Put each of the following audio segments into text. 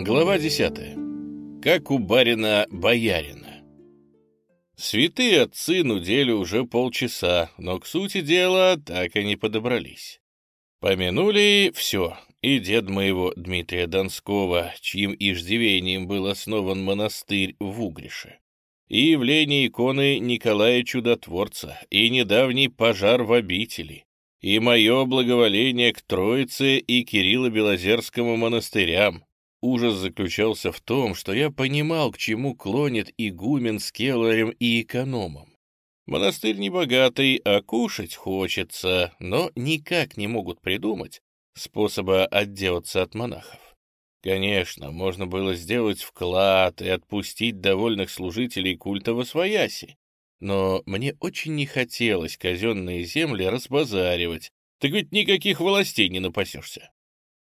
Глава 10. Как у барина боярина. Святые отцы нудели уже полчаса, но к сути дела так и не подобрались. Помянули все, и дед моего Дмитрия Донского, чьим иждивением был основан монастырь в Угрише, и явление иконы Николая Чудотворца, и недавний пожар в обители, и мое благоволение к Троице и Кирилло-Белозерскому монастырям. Ужас заключался в том, что я понимал, к чему клонит игумен с келарем и экономом. Монастырь небогатый, а кушать хочется, но никак не могут придумать способа отделаться от монахов. Конечно, можно было сделать вклад и отпустить довольных служителей культа во свояси, но мне очень не хотелось казенные земли разбазаривать, так ведь никаких властей не напасешься.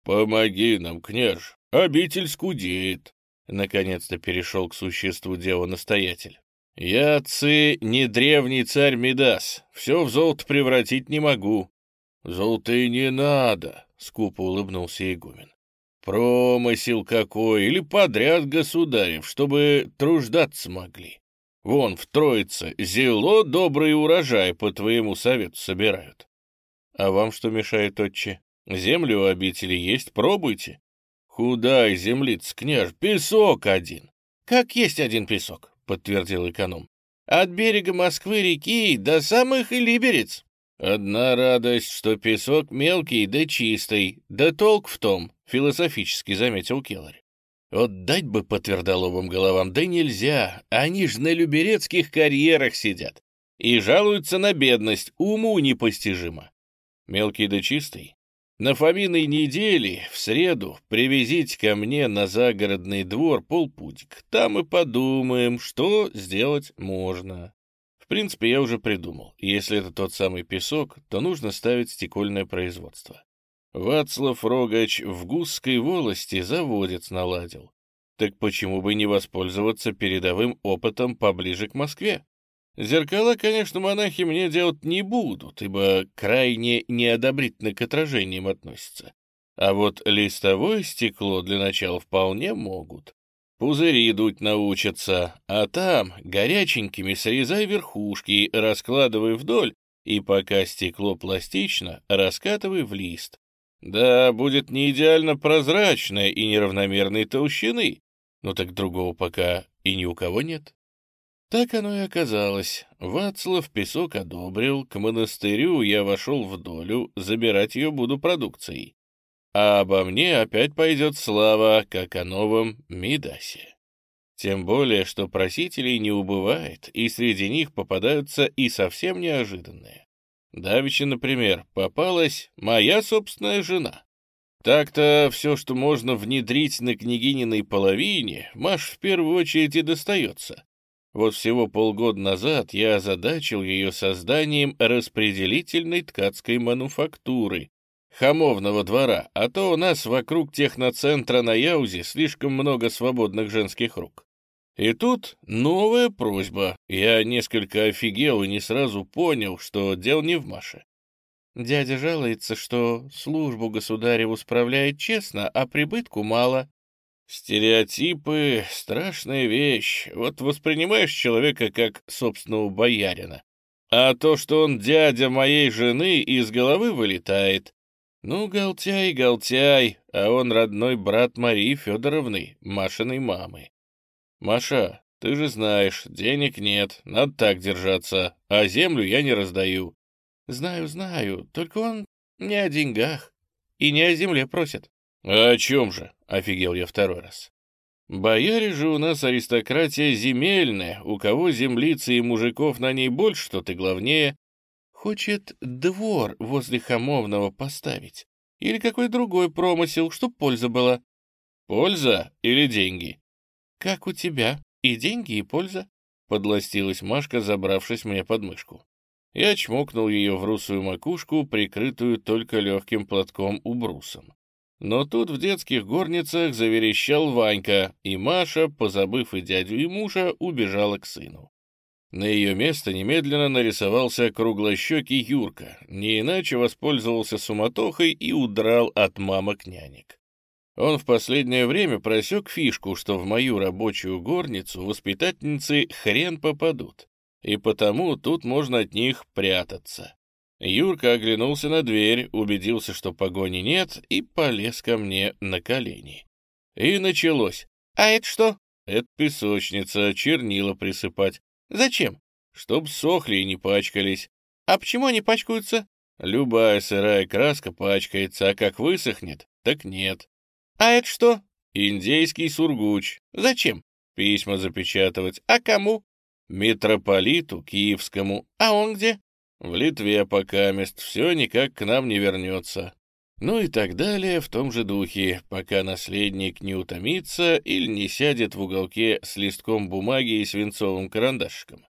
«Помоги нам, княж, обитель скудеет», — наконец-то перешел к существу дела настоятель. «Я, отцы, не древний царь Медас, все в золото превратить не могу». «Золото и не надо», — скупо улыбнулся игумен. «Промысел какой или подряд государев, чтобы труждаться могли. Вон в Троице зело добрый урожай по твоему совету собирают. А вам что мешает, отче? Землю у обители есть, пробуйте. Худай, землиц, княж, песок один. Как есть один песок, подтвердил эконом. От берега Москвы-реки до самых Либерец. Одна радость, что песок мелкий да чистый, да толк в том, философически заметил Келлари. Вот дать бы по твердолобым головам, да нельзя, они ж на люберецких карьерах сидят и жалуются на бедность, уму непостижимо. Мелкий да чистый. На Фоминой неделе, в среду, привезите ко мне на загородный двор полпудик. Там и подумаем, что сделать можно. В принципе, я уже придумал. Если это тот самый песок, то нужно ставить стекольное производство. Вацлав Рогач в Гусской волости заводец наладил. Так почему бы не воспользоваться передовым опытом поближе к Москве? Зеркала, конечно, монахи мне делать не будут, ибо крайне неодобрительно к отражениям относятся. А вот листовое стекло для начала вполне могут. Пузыри дуть научатся, а там горяченькими срезай верхушки, раскладывай вдоль, и пока стекло пластично, раскатывай в лист. Да, будет не идеально прозрачной и неравномерной толщины, но так другого пока и ни у кого нет. Так оно и оказалось. Вацлав песок одобрил, к монастырю я вошел в долю, забирать ее буду продукцией. А обо мне опять пойдет слава, как о новом Мидасе. Тем более, что просителей не убывает, и среди них попадаются и совсем неожиданные. Давича, например, попалась моя собственная жена. Так-то все, что можно внедрить на княгининой половине, Маш в первую очередь и достается. Вот всего полгода назад я озадачил ее созданием распределительной ткацкой мануфактуры, хамовного двора, а то у нас вокруг техноцентра на Яузе слишком много свободных женских рук. И тут новая просьба. Я несколько офигел и не сразу понял, что дело не в Маше. Дядя жалуется, что службу государеву справляет честно, а прибытку мало. Стереотипы — страшная вещь. Вот воспринимаешь человека как собственного боярина. А то, что он дядя моей жены, из головы вылетает. Ну, Галтяй, Галтяй, а он родной брат Марии Федоровны, Машиной мамы. «Маша, ты же знаешь, денег нет, надо так держаться, а землю я не раздаю». «Знаю, знаю, только он не о деньгах и не о земле просит». «А о чем же?» — офигел я второй раз. «Бояре же у нас аристократия земельная, у кого землицы и мужиков на ней больше, что ты главнее. Хочет двор возле Хамовного поставить. Или какой другой промысел, чтоб польза была». «Польза или деньги?» «Как у тебя. И деньги, и польза», — подластилась Машка, забравшись мне под мышку. Я чмокнул ее в русую макушку, прикрытую только легким платком убрусом. Но тут в детских горницах заверещал Ванька, и Маша, позабыв и дядю, и мужа, убежала к сыну. На ее место немедленно нарисовался круглощекий Юрка, не иначе воспользовался суматохой и удрал от мамок нянек. Он в последнее время просек фишку, что в мою рабочую горницу воспитательницы хрен попадут, и потому тут можно от них прятаться. Юрка оглянулся на дверь, убедился, что погони нет, и полез ко мне на колени. И началось. «А это что?» «Это песочница, чернила присыпать». «Зачем?» «Чтоб сохли и не пачкались». «А почему они пачкаются?» «Любая сырая краска пачкается, а как высохнет, так нет». «А это что?» «Индейский сургуч». «Зачем?» «Письма запечатывать». «А кому?» «Митрополиту Киевскому». «А он где?» В Литве пока мест все никак к нам не вернется. Ну и так далее в том же духе, пока наследник не утомится или не сядет в уголке с листком бумаги и свинцовым карандашиком.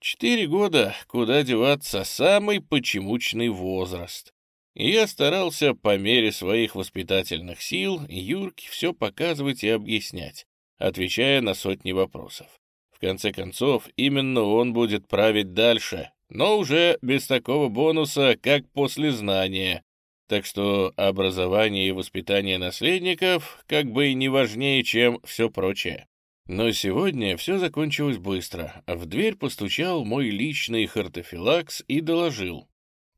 Четыре года, куда деваться, самый почемучный возраст. Я старался по мере своих воспитательных сил Юрке все показывать и объяснять, отвечая на сотни вопросов. В конце концов, именно он будет править дальше, но уже без такого бонуса, как после знания. Так что образование и воспитание наследников как бы и не важнее, чем все прочее. Но сегодня все закончилось быстро. В дверь постучал мой личный хартофилакс и доложил.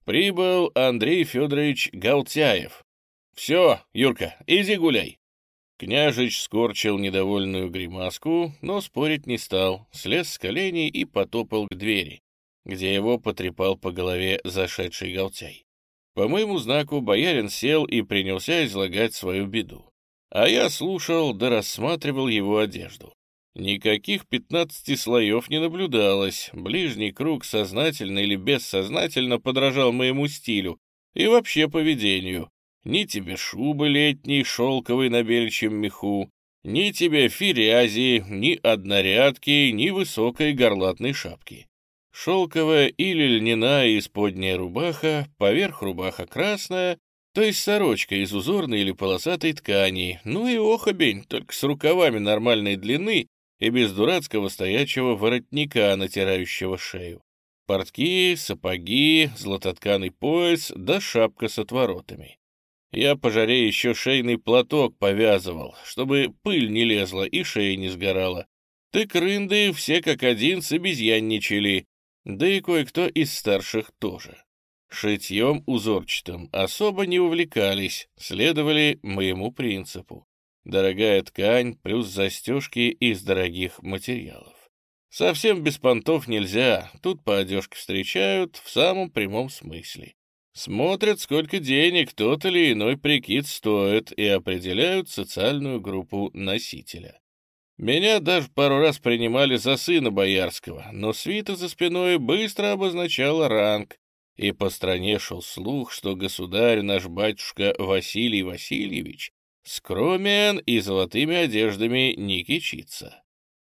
Прибыл Андрей Федорович Галтяев. «Все, Юрка, иди гуляй». Княжич скорчил недовольную гримаску, но спорить не стал, слез с коленей и потопал к двери где его потрепал по голове зашедший Галтяй. По моему знаку боярин сел и принялся излагать свою беду. А я слушал да рассматривал его одежду. Никаких пятнадцати слоев не наблюдалось, ближний круг сознательно или бессознательно подражал моему стилю и вообще поведению. Ни тебе шубы летней, шелковой на бельчьем меху, ни тебе фирязи, ни однорядки, ни высокой горлатной шапки. Шелковая или льняная исподняя рубаха, поверх рубаха красная, то есть сорочка из узорной или полосатой ткани, ну и охобень, только с рукавами нормальной длины и без дурацкого стоячего воротника, натирающего шею. Портки, сапоги, златотканый пояс да шапка с отворотами. Я по жаре еще шейный платок повязывал, чтобы пыль не лезла и шея не сгорала. Так рынды все как один с обезьянничали, да и кое-кто из старших тоже. Шитьем узорчатым особо не увлекались, следовали моему принципу. Дорогая ткань плюс застежки из дорогих материалов. Совсем без понтов нельзя, тут по одежке встречают в самом прямом смысле. Смотрят, сколько денег тот или иной прикид стоит и определяют социальную группу носителя. Меня даже пару раз принимали за сына боярского, но свита за спиной быстро обозначала ранг, и по стране шел слух, что государь наш батюшка Василий Васильевич скромен и золотыми одеждами не кичится.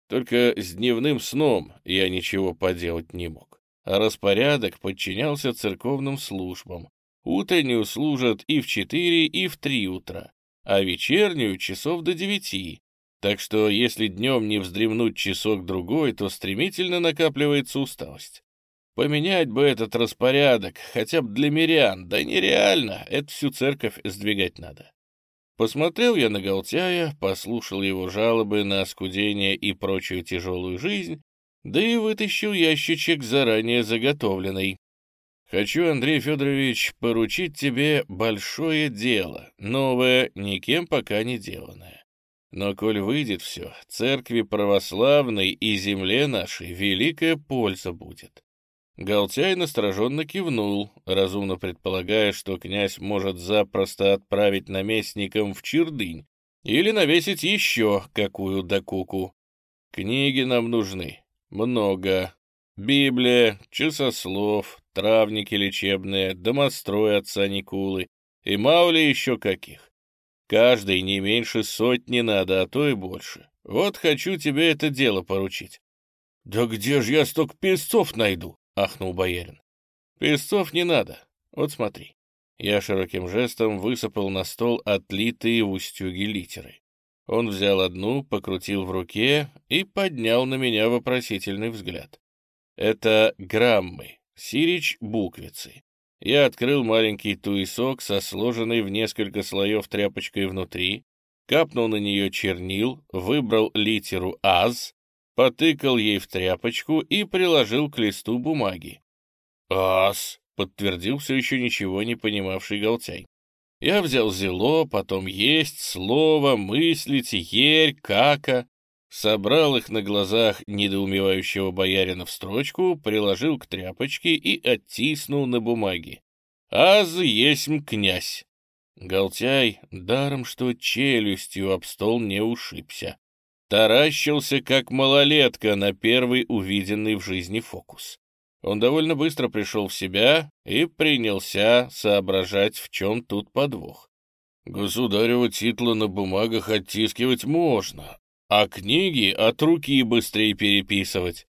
Только с дневным сном я ничего поделать не мог. А распорядок подчинялся церковным службам. Утреннюю служат и в четыре, и в три утра, а вечернюю — часов до девяти, так что если днем не вздремнуть часок-другой, то стремительно накапливается усталость. Поменять бы этот распорядок, хотя бы для мирян, да нереально, это всю церковь сдвигать надо. Посмотрел я на Галтяя, послушал его жалобы на оскудение и прочую тяжелую жизнь, да и вытащил ящичек заранее заготовленный. Хочу, Андрей Федорович, поручить тебе большое дело, новое, никем пока не деланное. Но коль выйдет все, церкви православной и земле нашей великая польза будет. Галтяй настороженно кивнул, разумно предполагая, что князь может запросто отправить наместникам в Чердынь или навесить еще какую докуку. Книги нам нужны. Много. Библия, часослов, травники лечебные, домострой отца Никулы и мало ли еще каких. Каждый не меньше сотни надо, а то и больше. Вот хочу тебе это дело поручить. — Да где же я столько песцов найду? — ахнул боярин. — Песцов не надо. Вот смотри. Я широким жестом высыпал на стол отлитые в устюге литеры. Он взял одну, покрутил в руке и поднял на меня вопросительный взгляд. Это граммы, сирич буквицы. Я открыл маленький туесок со сложенной в несколько слоев тряпочкой внутри, капнул на нее чернил, выбрал литеру «аз», потыкал ей в тряпочку и приложил к листу бумаги. «Ас», — подтвердил все еще ничего не понимавший Галтяй. Я взял зело, потом есть, слово, мыслить, ерь, кака, собрал их на глазах недоумевающего боярина в строчку, приложил к тряпочке и оттиснул на бумаге. «Аз есмь князь». Галтяй, даром что челюстью об стол не ушибся, таращился, как малолетка на первый увиденный в жизни фокус. Он довольно быстро пришел в себя и принялся соображать, в чем тут подвох. Государева титла на бумагах оттискивать можно, а книги от руки быстрее переписывать.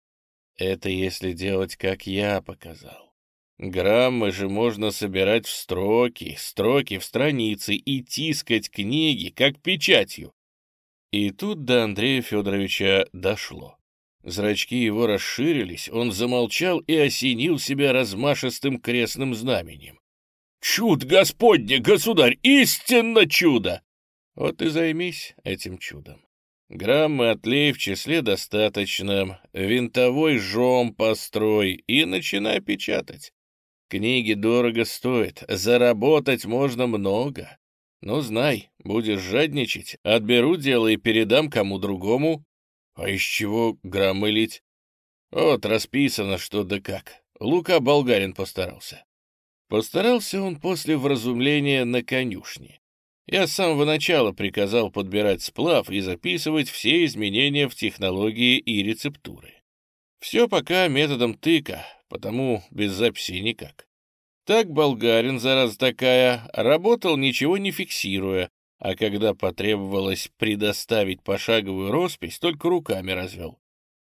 Это если делать, как я показал. Граммы же можно собирать в строки, строки в страницы и тискать книги, как печатью. И тут до Андрея Федоровича дошло. Зрачки его расширились, он замолчал и осенил себя размашистым крестным знаменем. «Чуд Господне, государь, истинно чудо!» Вот и займись этим чудом. Граммы отлей в числе достаточном, винтовой жом построй и начинай печатать. Книги дорого стоят, заработать можно много. Но знай, будешь жадничать, отберу дело и передам кому другому, а из чего граммы лить? Вот расписано, что да как. Лука Болгарин постарался. Постарался он после вразумления на конюшне. Я с самого начала приказал подбирать сплав и записывать все изменения в технологии и рецептуры. Все пока методом тыка, потому без записи никак. Так болгарин, зараза такая, работал, ничего не фиксируя, а когда потребовалось предоставить пошаговую роспись, только руками развел.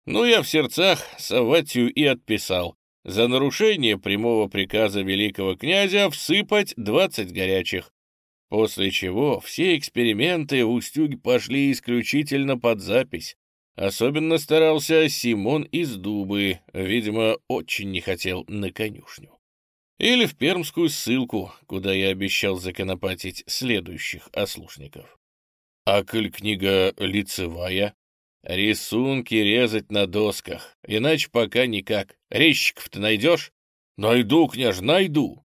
Ну, я в сердцах Саватию и отписал. За нарушение прямого приказа великого князя всыпать двадцать горячих. После чего все эксперименты в Устюге пошли исключительно под запись. Особенно старался Симон из Дубы, видимо, очень не хотел на конюшню. Или в пермскую ссылку, куда я обещал законопатить следующих ослушников. А коль книга лицевая, рисунки резать на досках, иначе пока никак. Резчиков-то найдешь? Найду, княж, найду.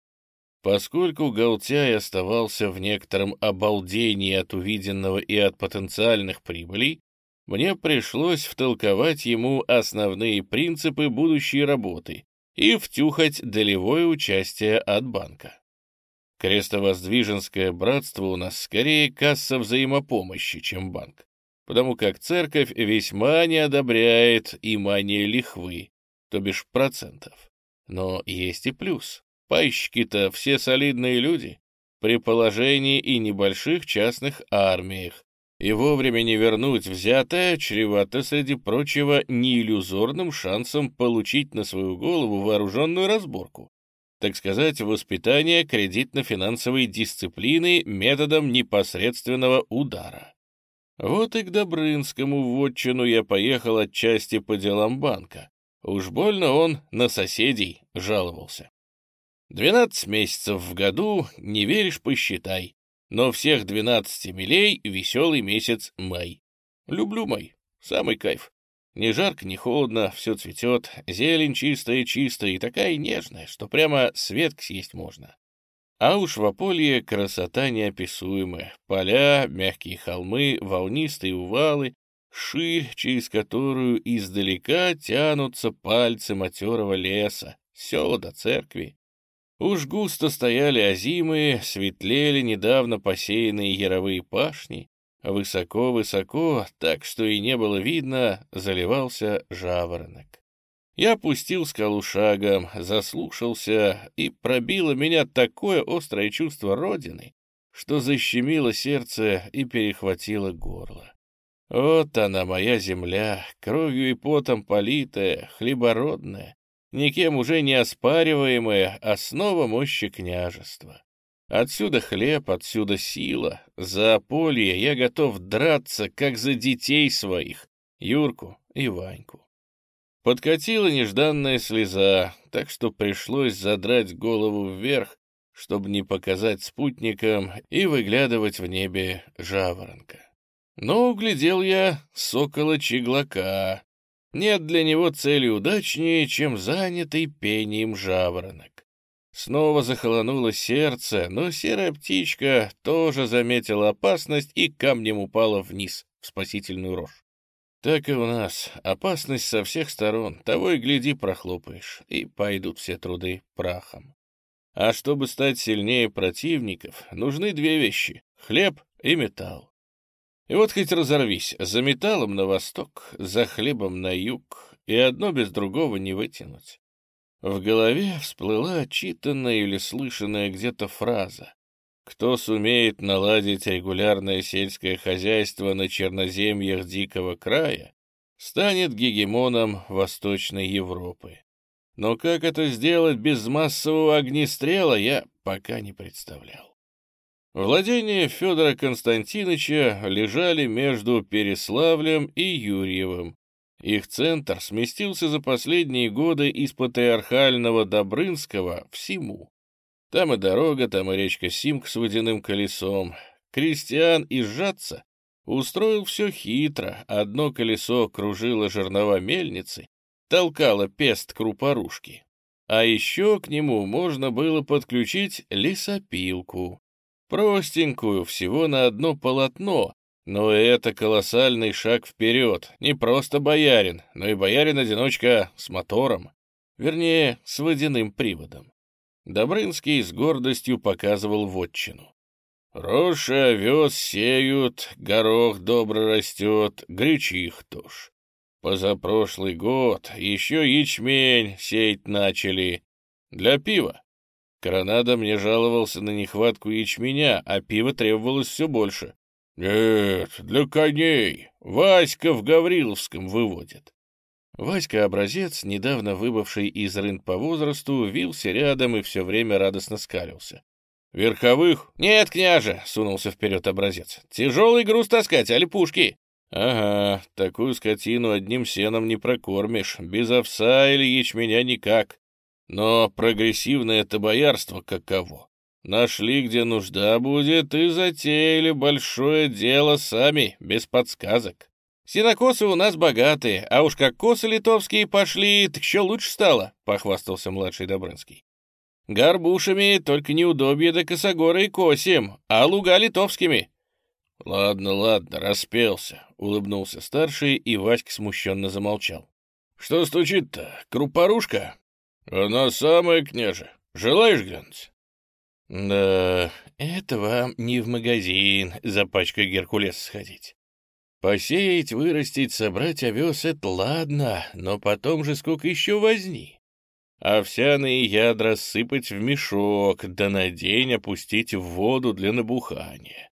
Поскольку Галтяй оставался в некотором обалдении от увиденного и от потенциальных прибылей, мне пришлось втолковать ему основные принципы будущей работы, и втюхать долевое участие от банка. Крестовоздвиженское братство у нас скорее касса взаимопомощи, чем банк, потому как церковь весьма не одобряет имание лихвы, то бишь процентов. Но есть и плюс. Пайщики-то все солидные люди, при положении и небольших частных армиях, и вовремя не вернуть взятое чревато, среди прочего, неиллюзорным шансом получить на свою голову вооруженную разборку. Так сказать, воспитание кредитно-финансовой дисциплины методом непосредственного удара. Вот и к Добрынскому вотчину я поехал отчасти по делам банка. Уж больно он на соседей жаловался. Двенадцать месяцев в году, не веришь, посчитай но всех двенадцати милей веселый месяц май. Люблю май, самый кайф. Ни жарко, ни холодно, все цветет, зелень чистая-чистая и такая нежная, что прямо светк съесть можно. А уж в Аполье красота неописуемая. Поля, мягкие холмы, волнистые увалы, ширь, через которую издалека тянутся пальцы матерого леса, села до церкви. Уж густо стояли озимые, светлели недавно посеянные яровые пашни, высоко-высоко, так что и не было видно, заливался жаворонок. Я пустил скалу шагом, заслушался, и пробило меня такое острое чувство родины, что защемило сердце и перехватило горло. Вот она, моя земля, кровью и потом политая, хлебородная, никем уже не оспариваемая основа мощи княжества. Отсюда хлеб, отсюда сила. За поле я готов драться, как за детей своих, Юрку и Ваньку. Подкатила нежданная слеза, так что пришлось задрать голову вверх, чтобы не показать спутникам и выглядывать в небе жаворонка. Но углядел я сокола Чеглака. Нет для него цели удачнее, чем занятый пением жаворонок. Снова захолонуло сердце, но серая птичка тоже заметила опасность и камнем упала вниз, в спасительную рожь. Так и у нас. Опасность со всех сторон. Того и гляди, прохлопаешь, и пойдут все труды прахом. А чтобы стать сильнее противников, нужны две вещи — хлеб и металл. И вот хоть разорвись, за металлом на восток, за хлебом на юг, и одно без другого не вытянуть. В голове всплыла читанная или слышанная где-то фраза. Кто сумеет наладить регулярное сельское хозяйство на черноземьях дикого края, станет гегемоном Восточной Европы. Но как это сделать без массового огнестрела, я пока не представлял. Владения Федора Константиновича лежали между Переславлем и Юрьевым. Их центр сместился за последние годы из патриархального Добрынского в Симу. Там и дорога, там и речка Симк с водяным колесом. Крестьян из Жатца устроил все хитро. Одно колесо кружило жернова мельницы, толкало пест крупорушки. А еще к нему можно было подключить лесопилку. Простенькую, всего на одно полотно, но это колоссальный шаг вперед. Не просто боярин, но и боярин-одиночка с мотором. Вернее, с водяным приводом. Добрынский с гордостью показывал вотчину. И овес сеют, горох добро растет, гречих тоже. Позапрошлый год еще ячмень сеять начали. Для пива. Коронада мне жаловался на нехватку ячменя, а пива требовалось все больше. «Нет, для коней. Васька в Гавриловском выводит». Васька-образец, недавно выбывший из рынка по возрасту, вился рядом и все время радостно скалился. «Верховых?» «Нет, княже!» — сунулся вперед образец. «Тяжелый груз таскать, али пушки?» «Ага, такую скотину одним сеном не прокормишь, без овса или ячменя никак. Но прогрессивное это боярство каково? Нашли, где нужда будет, и затеяли большое дело сами, без подсказок. Синокосы у нас богатые, а уж как косы литовские пошли, так еще лучше стало, — похвастался младший Добрынский. Горбушами только неудобье до косогора и косим, а луга литовскими. — Ладно, ладно, распелся, — улыбнулся старший, и Васька смущенно замолчал. — Что стучит-то, крупорушка? «Она самая, княже. Желаешь глянуть?» «Да, это вам не в магазин за пачкой Геркулес сходить. Посеять, вырастить, собрать овес — это ладно, но потом же сколько еще возни. Овсяные ядра сыпать в мешок, да на день опустить в воду для набухания.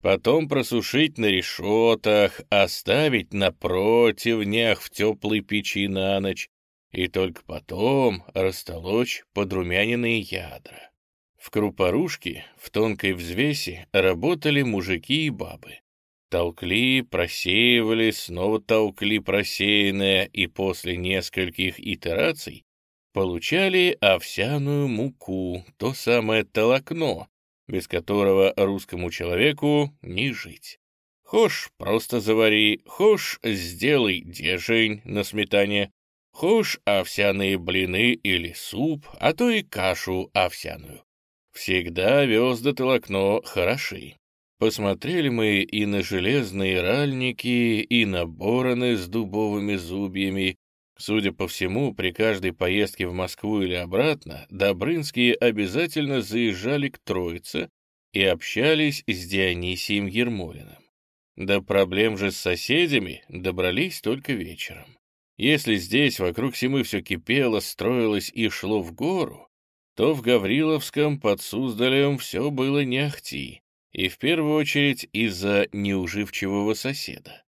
Потом просушить на решетах, оставить на противнях в теплой печи на ночь, и только потом растолочь подрумяненные ядра. В крупорушке, в тонкой взвеси, работали мужики и бабы. Толкли, просеивали, снова толкли просеянное, и после нескольких итераций получали овсяную муку, то самое толокно, без которого русскому человеку не жить. Хошь просто завари, хошь сделай дежень на сметане, Хошь овсяные блины или суп, а то и кашу овсяную. Всегда вез до толокно хороши. Посмотрели мы и на железные ральники, и на бороны с дубовыми зубьями. Судя по всему, при каждой поездке в Москву или обратно Добрынские обязательно заезжали к Троице и общались с Дионисием Ермолиным. До проблем же с соседями добрались только вечером. Если здесь вокруг Симы все кипело, строилось и шло в гору, то в Гавриловском под Суздалем все было не ахти, и в первую очередь из-за неуживчивого соседа.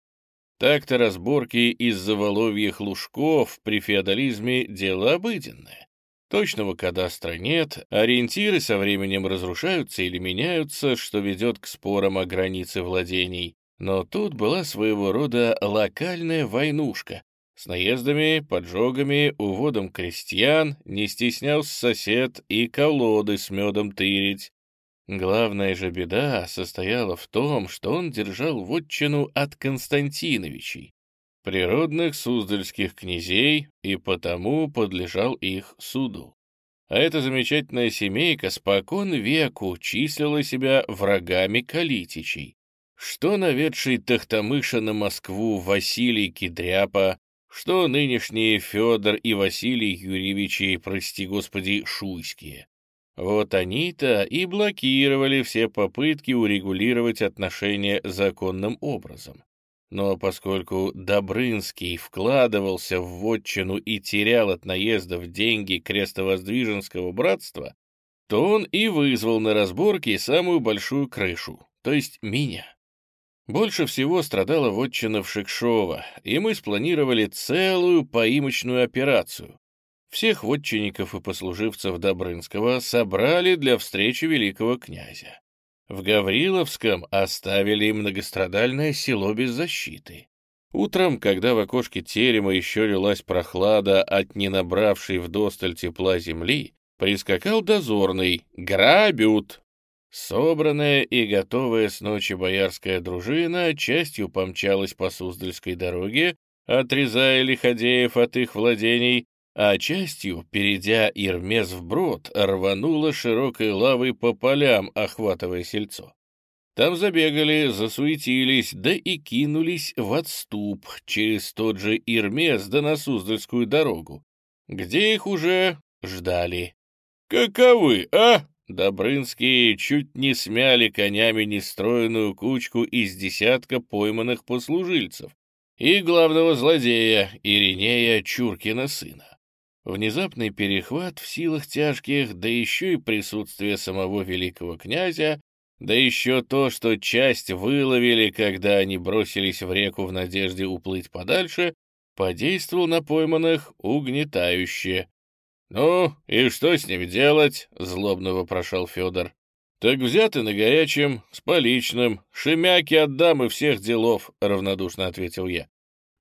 Так-то разборки из-за воловьих лужков при феодализме дело обыденное. Точного кадастра нет, ориентиры со временем разрушаются или меняются, что ведет к спорам о границе владений. Но тут была своего рода локальная войнушка, с наездами, поджогами, уводом крестьян не стеснялся сосед и колоды с медом тырить. Главная же беда состояла в том, что он держал вотчину от Константиновичей, природных суздальских князей, и потому подлежал их суду. А эта замечательная семейка спокон веку числила себя врагами Калитичей, что наведший Тахтамыша на Москву Василий Кедряпа, что нынешние Федор и Василий Юрьевичи, прости господи, шуйские. Вот они-то и блокировали все попытки урегулировать отношения законным образом. Но поскольку Добрынский вкладывался в вотчину и терял от наездов деньги крестовоздвиженского братства, то он и вызвал на разборки самую большую крышу, то есть меня. Больше всего страдала вотчина в Шикшова, и мы спланировали целую поимочную операцию. Всех вотчинников и послуживцев Добрынского собрали для встречи великого князя. В Гавриловском оставили многострадальное село без защиты. Утром, когда в окошке терема еще лилась прохлада от ненабравшей вдосталь тепла земли, прискакал дозорный «Грабют!». Собранная и готовая с ночи боярская дружина частью помчалась по Суздальской дороге, отрезая лиходеев от их владений, а частью, перейдя Ирмез вброд, рванула широкой лавой по полям, охватывая сельцо. Там забегали, засуетились, да и кинулись в отступ через тот же Ирмез да на Суздальскую дорогу, где их уже ждали. «Каковы, а?» Добрынские чуть не смяли конями нестроенную кучку из десятка пойманных послужильцев и главного злодея Иринея Чуркина сына. Внезапный перехват в силах тяжких, да еще и присутствие самого великого князя, да еще то, что часть выловили, когда они бросились в реку в надежде уплыть подальше, подействовал на пойманных угнетающе. «Ну, и что с ними делать?» — злобно вопрошал Федор. «Так взяты на горячем, с поличным, шемяки отдам и всех делов», — равнодушно ответил я.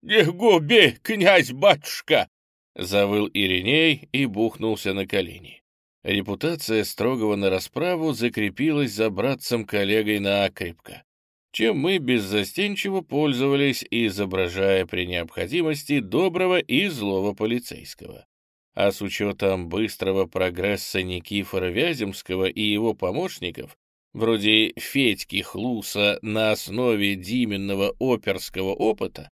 «Не губи, князь-батюшка!» Завыл Ириней и бухнулся на колени. Репутация строгого на расправу закрепилась за братцем-коллегой на окрепко, чем мы беззастенчиво пользовались, изображая при необходимости доброго и злого полицейского. А с учетом быстрого прогресса Никифора Вяземского и его помощников, вроде Федьки Хлуса на основе Дименного оперского опыта,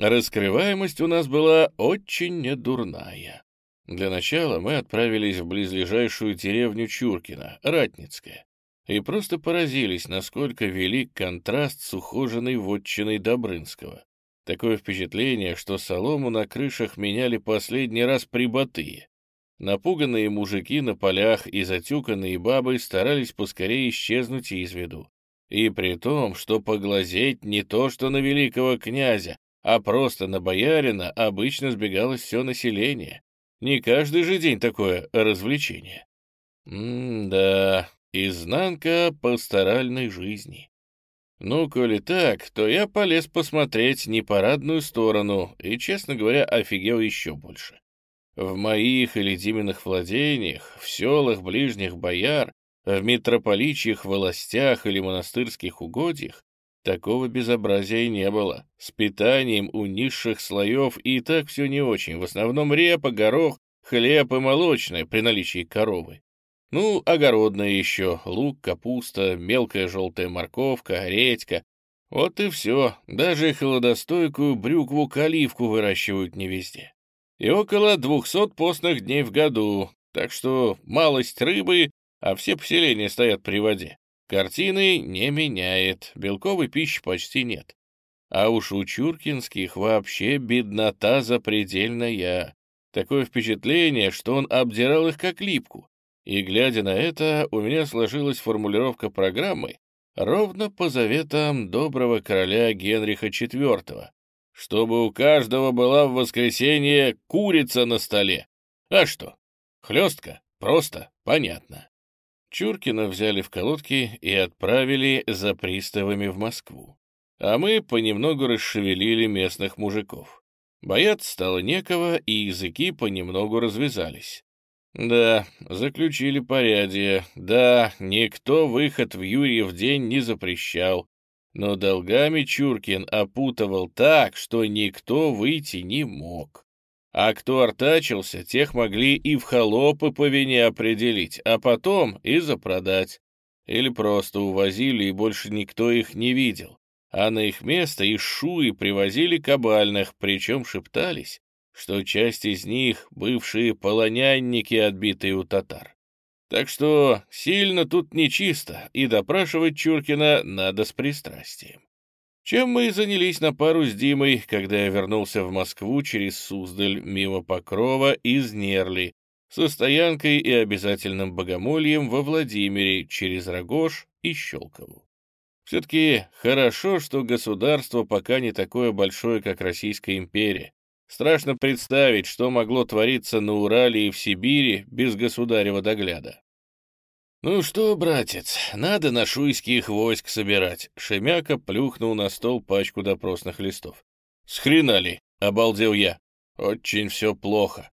Раскрываемость у нас была очень недурная. Для начала мы отправились в близлежащую деревню Чуркина, Ратницкая, и просто поразились, насколько велик контраст с ухоженной вотчиной Добрынского. Такое впечатление, что солому на крышах меняли последний раз прибатые. Напуганные мужики на полях и затюканные бабы старались поскорее исчезнуть из виду. И при том, что поглазеть не то что на великого князя, а просто на боярина обычно сбегалось все население. Не каждый же день такое развлечение. М-да, изнанка пасторальной жизни. Ну, коли так, то я полез посмотреть непарадную сторону и, честно говоря, офигел еще больше. В моих или Диминых владениях, в селах ближних бояр, в митрополичьих властях или монастырских угодьях Такого безобразия не было. С питанием у низших слоев и так все не очень. В основном репа, горох, хлеб и молочное при наличии коровы. Ну, огородное еще, лук, капуста, мелкая желтая морковка, редька. Вот и все. Даже холодостойкую брюкву-каливку выращивают не везде. И около двухсот постных дней в году, так что малость рыбы, а все поселения стоят при воде. Картины не меняет, белковой пищи почти нет. А уж у Чуркинских вообще беднота запредельная. Такое впечатление, что он обдирал их как липку. И, глядя на это, у меня сложилась формулировка программы ровно по заветам доброго короля Генриха IV, чтобы у каждого была в воскресенье курица на столе. А что? Хлестка? Просто, понятно. Чуркина взяли в колодки и отправили за приставами в Москву. А мы понемногу расшевелили местных мужиков. Бояться стало некого, и языки понемногу развязались. Да, заключили порядие. Да, никто выход в Юрьев день не запрещал. Но долгами Чуркин опутывал так, что никто выйти не мог. А кто артачился, тех могли и в холопы по вине определить, а потом и запродать. Или просто увозили, и больше никто их не видел. А на их место из Шуи привозили кабальных, причем шептались, что часть из них — бывшие полонянники, отбитые у татар. Так что сильно тут нечисто, и допрашивать Чуркина надо с пристрастием. Чем мы и занялись на пару с Димой, когда я вернулся в Москву через Суздаль, мимо Покрова из Нерли, со стоянкой и обязательным богомольем во Владимире, через Рогож и Щелкову. Все-таки хорошо, что государство пока не такое большое, как Российская империя. Страшно представить, что могло твориться на Урале и в Сибири без государева догляда. «Ну что, братец, надо на шуйских войск собирать». Шемяка плюхнул на стол пачку допросных листов. «С ли?» — обалдел я. «Очень все плохо.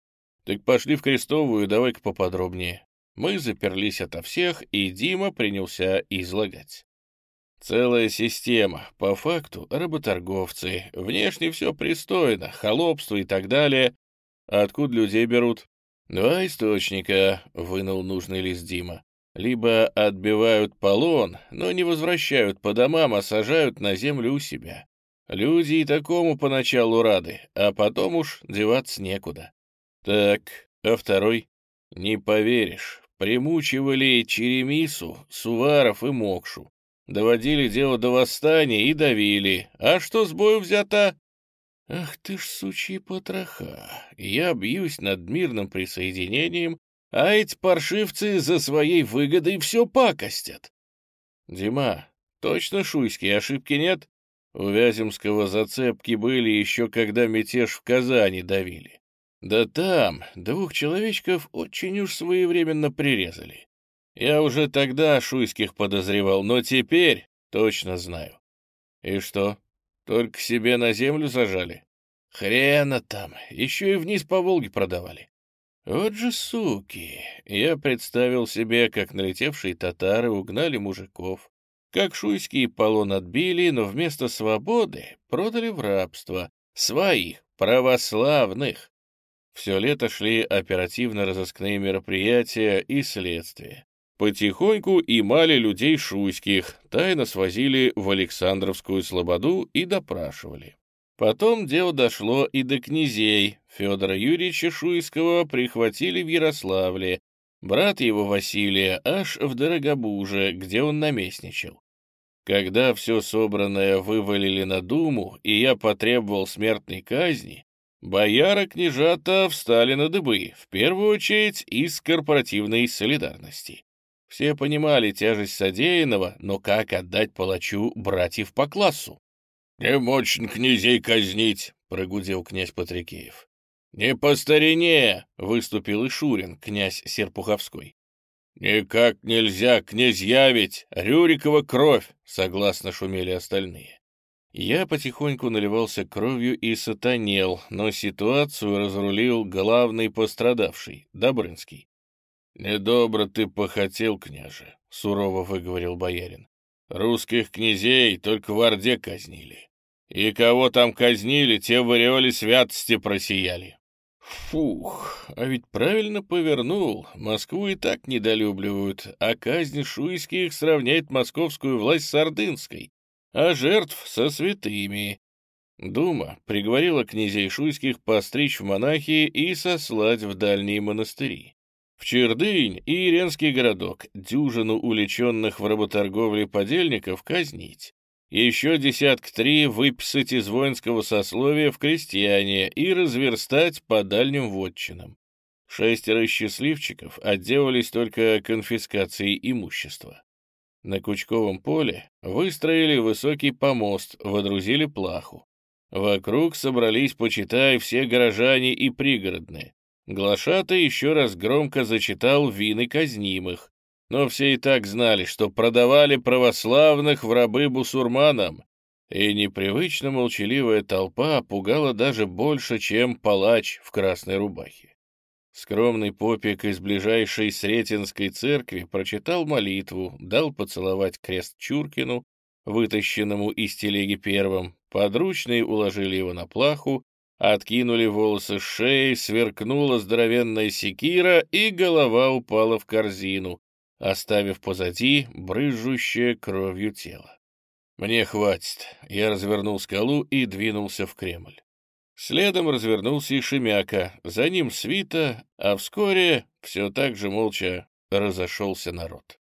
Так пошли в Крестовую, давай-ка поподробнее». Мы заперлись ото всех, и Дима принялся излагать. Целая система. По факту работорговцы. Внешне все пристойно, холопство и так далее. Откуда людей берут? Два источника, вынул нужный лист Дима. Либо отбивают полон, но не возвращают по домам, а сажают на землю у себя. Люди и такому поначалу рады, а потом уж деваться некуда. Так, а второй? Не поверишь, примучивали Черемису, Суваров и Мокшу доводили дело до восстания и давили. А что с бою взято? Ах ты ж сучьи потроха! Я бьюсь над мирным присоединением, а эти паршивцы за своей выгодой все пакостят. Дима, точно шуйские ошибки нет? У Вяземского зацепки были еще, когда мятеж в Казани давили. Да там двух человечков очень уж своевременно прирезали. Я уже тогда шуйских подозревал, но теперь точно знаю. И что, только себе на землю зажали? Хрена там, еще и вниз по Волге продавали. Вот же суки! Я представил себе, как налетевшие татары угнали мужиков, как шуйские полон отбили, но вместо свободы продали в рабство своих, православных. Все лето шли оперативно-розыскные мероприятия и следствия. Потихоньку имали людей шуйских, тайно свозили в Александровскую слободу и допрашивали. Потом дело дошло и до князей. Федора Юрьевича Шуйского прихватили в Ярославле, брат его Василия аж в Дорогобуже, где он наместничал. Когда все собранное вывалили на думу, и я потребовал смертной казни, бояра княжата встали на дыбы, в первую очередь из корпоративной солидарности. Все понимали тяжесть содеянного, но как отдать палачу братьев по классу? — Не мощно князей казнить, — прогудел князь Патрикеев. — Не по старине, — выступил и Шурин, князь Серпуховской. — Никак нельзя, князья ведь, Рюрикова кровь, — согласно шумели остальные. Я потихоньку наливался кровью и сатанел, но ситуацию разрулил главный пострадавший, Добрынский. «Недобро ты похотел, княже», — сурово выговорил боярин. «Русских князей только в Орде казнили. И кого там казнили, те в ореоле святости просияли». Фух, а ведь правильно повернул. Москву и так недолюбливают, а казнь шуйских сравняет московскую власть с ордынской, а жертв со святыми. Дума приговорила князей шуйских постричь в монахи и сослать в дальние монастыри. В Чердынь и Иренский городок дюжину уличенных в работорговле подельников казнить. Еще десяток три выписать из воинского сословия в крестьяне и разверстать по дальним вотчинам. Шестеро счастливчиков отделались только конфискацией имущества. На Кучковом поле выстроили высокий помост, водрузили плаху. Вокруг собрались, почитай, все горожане и пригородные. Глашатый еще раз громко зачитал вины казнимых, но все и так знали, что продавали православных в рабы бусурманам, и непривычно молчаливая толпа пугала даже больше, чем палач в красной рубахе. Скромный попик из ближайшей Сретенской церкви прочитал молитву, дал поцеловать крест Чуркину, вытащенному из телеги первым, подручные уложили его на плаху, откинули волосы с шеи, сверкнула здоровенная секира, и голова упала в корзину, оставив позади брызжущее кровью тело. «Мне хватит». Я развернул скалу и двинулся в Кремль. Следом развернулся и Шемяка, за ним свита, а вскоре все так же молча разошелся народ.